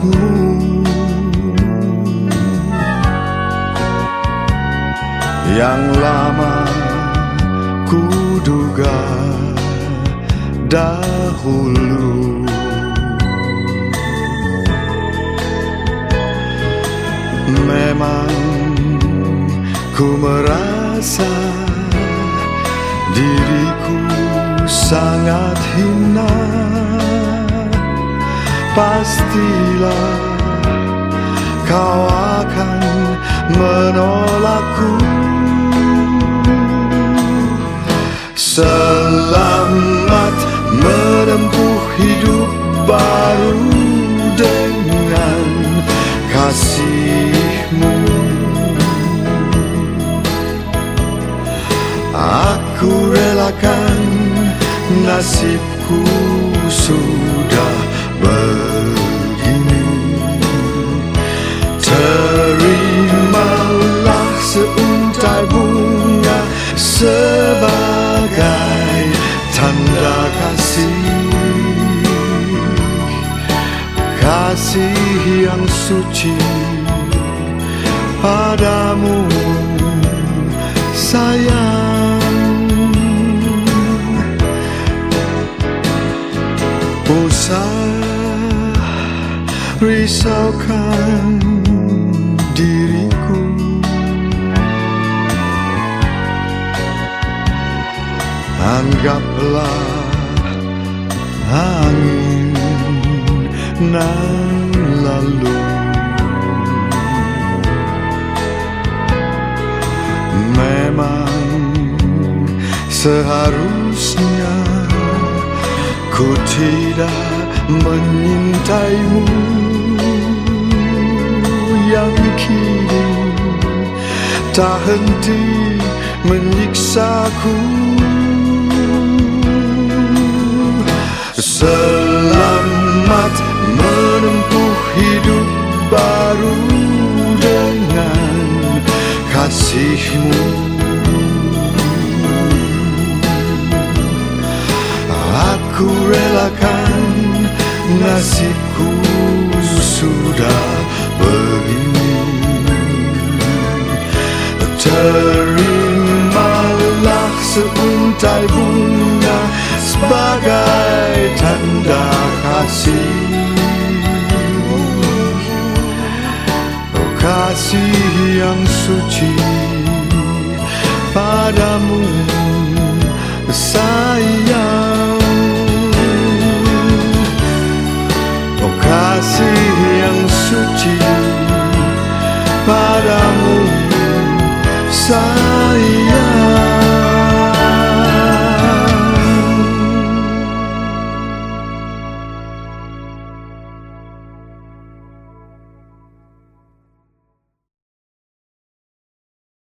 Yang lama kuduga dahulu. Memang ku merasa diriku sangat hina Pastilah kau akan menolakku. Selamat menempuh hidup baru dengan kasihmu. Aku relakan nasibku kasih. Kasih yang suci padamu sayang. Usah risaukan diriku. Anggaplah angin nan lalu Memang seharusnya ku tidak menyintaimu Yang kini tak henti menyiksaku Selamat menempuh hidup baru dengan kasihmu. Aku relakan nasibku sudah begini Terimalah seuntai bunga Tanda kasih. Oh kasih yang suci padamu besar